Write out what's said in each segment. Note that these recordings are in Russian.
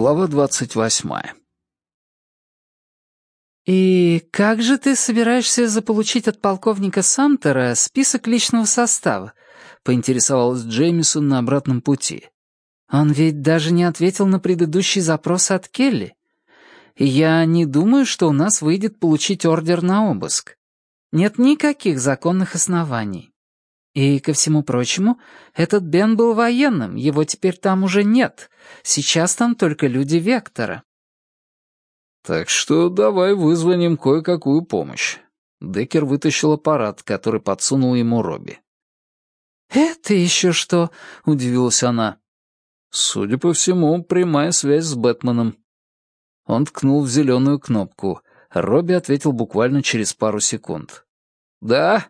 Глава двадцать восьмая. «И как же ты собираешься заполучить от полковника Самтера список личного состава?» — поинтересовалась Джеймисон на обратном пути. «Он ведь даже не ответил на предыдущий запрос от Келли. Я не думаю, что у нас выйдет получить ордер на обыск. Нет никаких законных оснований. И, ко всему прочему, этот Бен был военным, его теперь там уже нет. Сейчас там только люди Вектора. «Так что давай вызвоним кое-какую помощь». Деккер вытащил аппарат, который подсунул ему Робби. «Это еще что?» — удивилась она. «Судя по всему, прямая связь с Бэтменом». Он ткнул в зеленую кнопку. Робби ответил буквально через пару секунд. «Да?»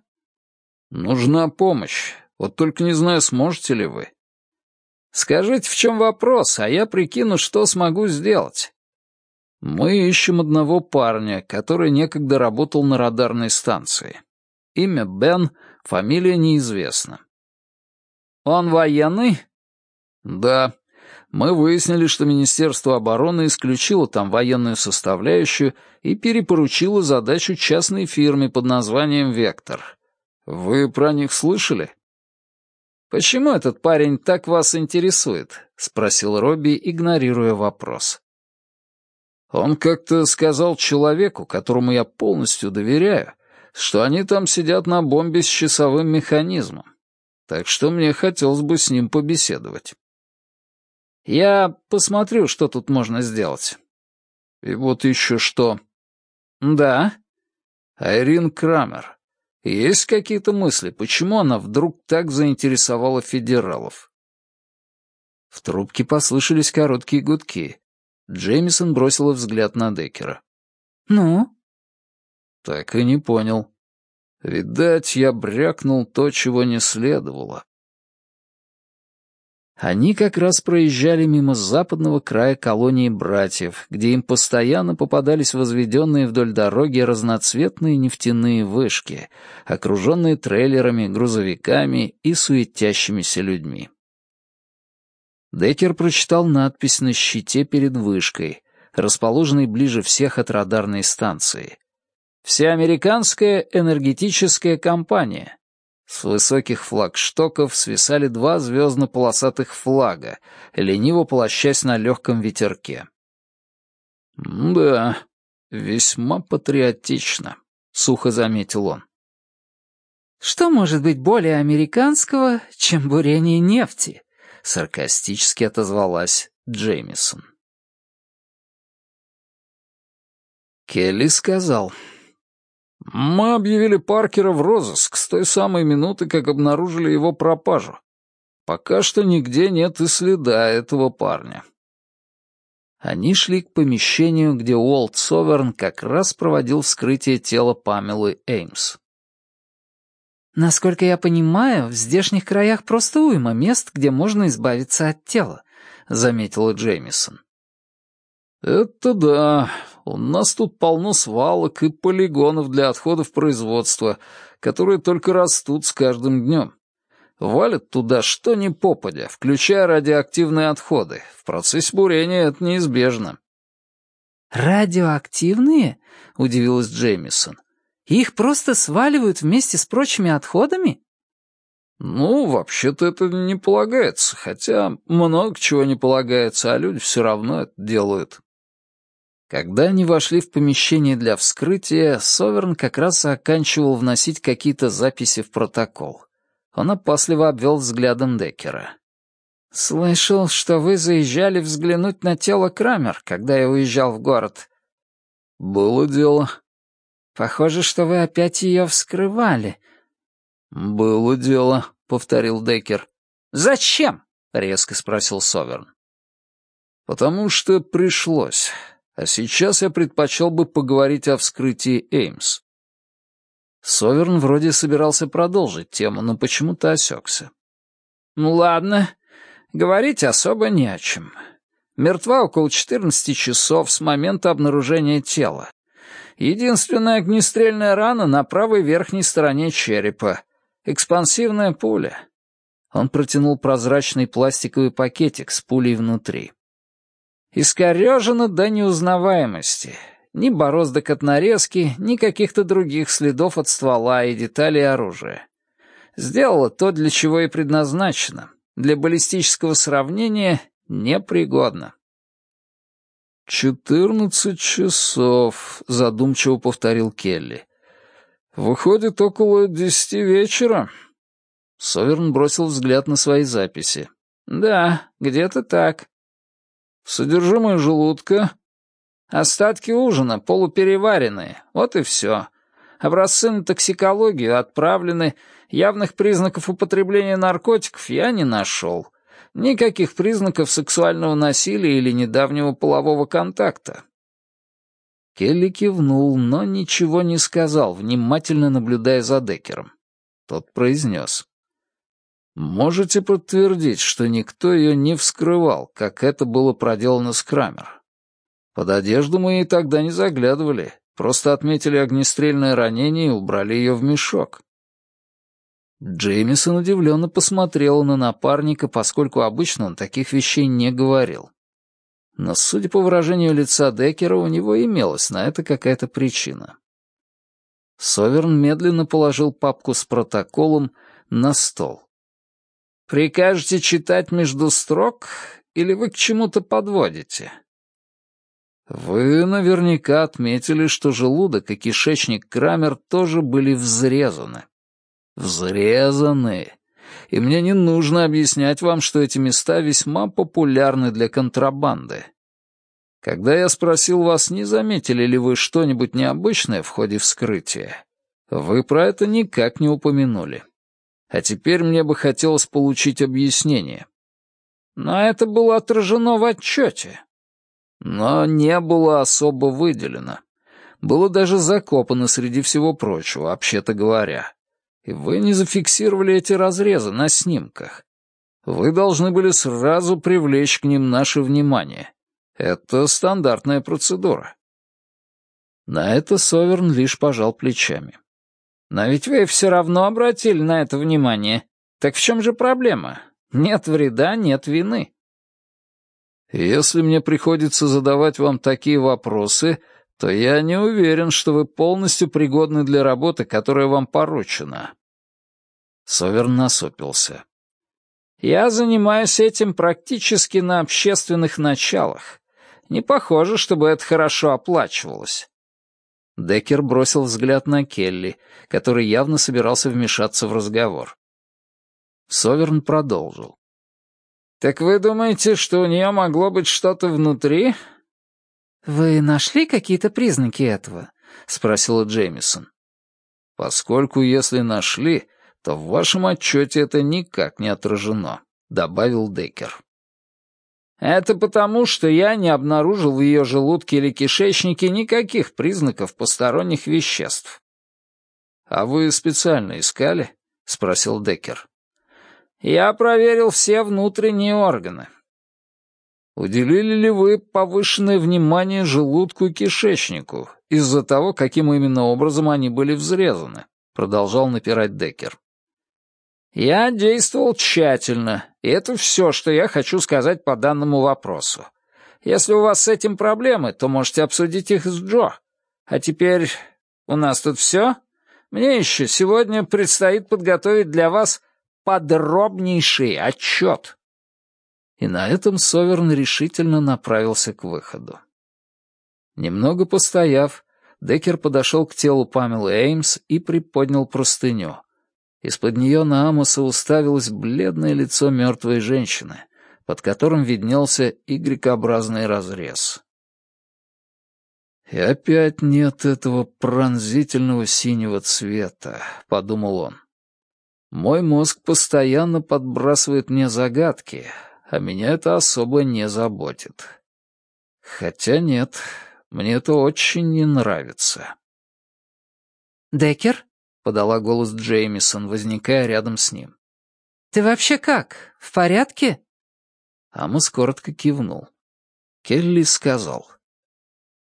«Нужна помощь. Вот только не знаю, сможете ли вы». «Скажите, в чем вопрос, а я прикину, что смогу сделать». «Мы ищем одного парня, который некогда работал на радарной станции. Имя Бен, фамилия неизвестна». «Он военный?» «Да. Мы выяснили, что Министерство обороны исключило там военную составляющую и перепоручило задачу частной фирме под названием «Вектор». Вы про них слышали? Почему этот парень так вас интересует? спросил Робби, игнорируя вопрос. Он как-то сказал человеку, которому я полностью доверяю, что они там сидят на бомбе с часовым механизмом. Так что мне хотелось бы с ним побеседовать. Я посмотрю, что тут можно сделать. И вот еще что. Да. Айрин Крамер. Есть какие-то мысли, почему она вдруг так заинтересовала федералов? В трубке послышались короткие гудки. Джеймисон бросила взгляд на Деккера. «Ну?» «Так и не понял. Видать, я брякнул то, чего не следовало. Они как раз проезжали мимо западного края колонии братьев, где им постоянно попадались возведенные вдоль дороги разноцветные нефтяные вышки, окруженные трейлерами, грузовиками и суетящимися людьми. Деккер прочитал надпись на щите перед вышкой, расположенной ближе всех от радарной станции. «Всеамериканская энергетическая компания. С высоких флагштоков свисали два звездно-полосатых флага, лениво полощась на легком ветерке. «Да, весьма патриотично», — сухо заметил он. «Что может быть более американского, чем бурение нефти?» — саркастически отозвалась Джеймисон. Келли сказал, мы объявили Паркера в розыск с той самой минуты, как обнаружили его пропажу. Пока что нигде нет и следа этого парня. Они шли к помещению, где Уолт Соверн как раз проводил вскрытие тела Памелы Эймс. «Насколько я понимаю, в здешних краях просто уйма мест, где можно избавиться от тела», — заметила Джеймисон. «Это да. У нас тут полно свалок и полигонов для отходов производства, которые только растут с каждым днем. Валят туда что ни попадя, включая радиоактивные отходы. В процессе бурения это неизбежно». «Радиоактивные?» — удивилась Джеймисон. «Их просто сваливают вместе с прочими отходами?» «Ну, вообще-то это не полагается, хотя много чего не полагается, а люди все равно это делают». Когда они вошли в помещение для вскрытия, Соверн как раз оканчивал вносить какие-то записи в протокол. Он опасливо обвел взглядом Деккера. «Слышал, что вы заезжали взглянуть на тело Крамер, когда я уезжал в город». «Было дело». «Похоже, что вы опять ее вскрывали». «Было дело», — повторил Деккер. «Зачем?» — резко спросил Соверн. «Потому что пришлось. А сейчас я предпочел бы поговорить о вскрытии Эймс. Соверн вроде собирался продолжить тему, но почему-то осекся. «Ну ладно, говорить особо не о чем. Мертва около 14 часов с момента обнаружения тела. Единственная огнестрельная рана на правой верхней стороне черепа. Экспансивная пуля». Он протянул прозрачный пластиковый пакетик с пулей внутри. Искорежено до неузнаваемости. Ни бороздок от нарезки, ни каких-то других следов от ствола и деталей оружия. Сделала то, для чего и предназначено. Для баллистического сравнения непригодно. «Четырнадцать часов», — задумчиво повторил Келли. «Выходит, около десяти вечера». Соверн бросил взгляд на свои записи. «Да, где-то так». «Содержимое желудка?» «Остатки ужина, полупереваренные, вот и все. Образцы на токсикологию отправлены, явных признаков употребления наркотиков я не нашел. Никаких признаков сексуального насилия или недавнего полового контакта». Келли кивнул, но ничего не сказал, внимательно наблюдая за Деккером. Тот произнес. Можете подтвердить, что никто ее не вскрывал, как это было проделано с Крамер? Под одежду мы и тогда не заглядывали, просто отметили огнестрельное ранение и убрали ее в мешок. Джеймисон удивленно посмотрел на напарника, поскольку обычно он таких вещей не говорил. Но, судя по выражению лица Деккера, у него имелась на это какая-то причина. Соверн медленно положил папку с протоколом на стол. Прикажете читать между строк, или вы к чему-то подводите? Вы наверняка отметили, что желудок и кишечник Крамер тоже были взрезаны. Взрезаны. И мне не нужно объяснять вам, что эти места весьма популярны для контрабанды. Когда я спросил вас, не заметили ли вы что-нибудь необычное в ходе вскрытия, вы про это никак не упомянули. А теперь мне бы хотелось получить объяснение. Но это было отражено в отчете. Но не было особо выделено. Было даже закопано среди всего прочего, вообще-то говоря. И вы не зафиксировали эти разрезы на снимках. Вы должны были сразу привлечь к ним наше внимание. Это стандартная процедура. На это Соверн лишь пожал плечами. Но ведь вы все равно обратили на это внимание. Так в чем же проблема? Нет вреда, нет вины. Если мне приходится задавать вам такие вопросы, то я не уверен, что вы полностью пригодны для работы, которая вам поручена. Соверн насупился. Я занимаюсь этим практически на общественных началах. Не похоже, чтобы это хорошо оплачивалось. Деккер бросил взгляд на Келли, который явно собирался вмешаться в разговор. Соверн продолжил. «Так вы думаете, что у нее могло быть что-то внутри?» «Вы нашли какие-то признаки этого?» — спросила Джеймисон. «Поскольку если нашли, то в вашем отчете это никак не отражено», — добавил Деккер. Это потому, что я не обнаружил в ее желудке или кишечнике никаких признаков посторонних веществ. «А вы специально искали?» — спросил Деккер. «Я проверил все внутренние органы». «Уделили ли вы повышенное внимание желудку и кишечнику из-за того, каким именно образом они были взрезаны?» — продолжал напирать Деккер. Я действовал тщательно, и это все, что я хочу сказать по данному вопросу. Если у вас с этим проблемы, то можете обсудить их с Джо. А теперь у нас тут все. Мне еще сегодня предстоит подготовить для вас подробнейший отчет». И на этом Соверн решительно направился к выходу. Немного постояв, Деккер подошел к телу Памелы Эймс и приподнял простыню. Из-под нее на Амоса уставилось бледное лицо мертвой женщины, под которым виднелся Y-образный разрез. «И опять нет этого пронзительного синего цвета», — подумал он. «Мой мозг постоянно подбрасывает мне загадки, а меня это особо не заботит. Хотя нет, мне это очень не нравится». «Деккер?» — подала голос Джеймисон, возникая рядом с ним. «Ты вообще как? В порядке?» Амос коротко кивнул. Келли сказал.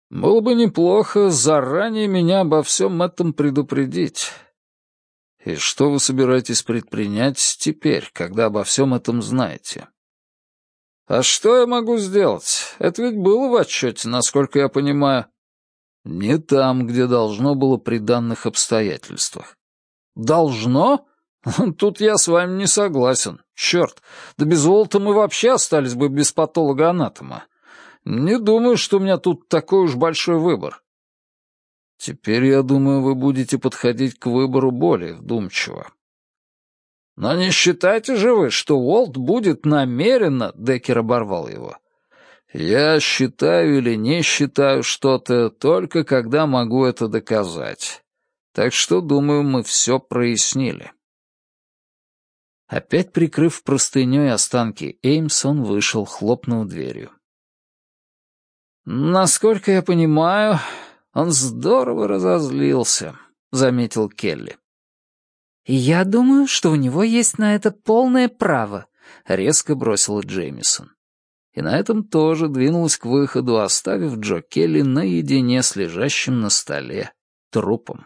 «Было бы неплохо заранее меня обо всем этом предупредить. И что вы собираетесь предпринять теперь, когда обо всем этом знаете?» «А что я могу сделать? Это ведь было в отчете, насколько я понимаю». «Не там, где должно было при данных обстоятельствах». «Должно? Тут я с вами не согласен. Черт, да без Уолта мы вообще остались бы без патолога-анатома. Не думаю, что у меня тут такой уж большой выбор». «Теперь, я думаю, вы будете подходить к выбору более вдумчиво», «Но не считайте же вы, что Уолт будет намеренно...» — Деккер оборвал его. «Я считаю или не считаю что-то только когда могу это доказать. Так что, думаю, мы все прояснили». Опять прикрыв простыней останки Эймс, он вышел, хлопнув дверью. «Насколько я понимаю, он здорово разозлился», — заметил Келли. «Я думаю, что у него есть на это полное право», — резко бросила Джеймисон. И на этом тоже двинулась к выходу, оставив Джо Келли наедине с лежащим на столе трупом.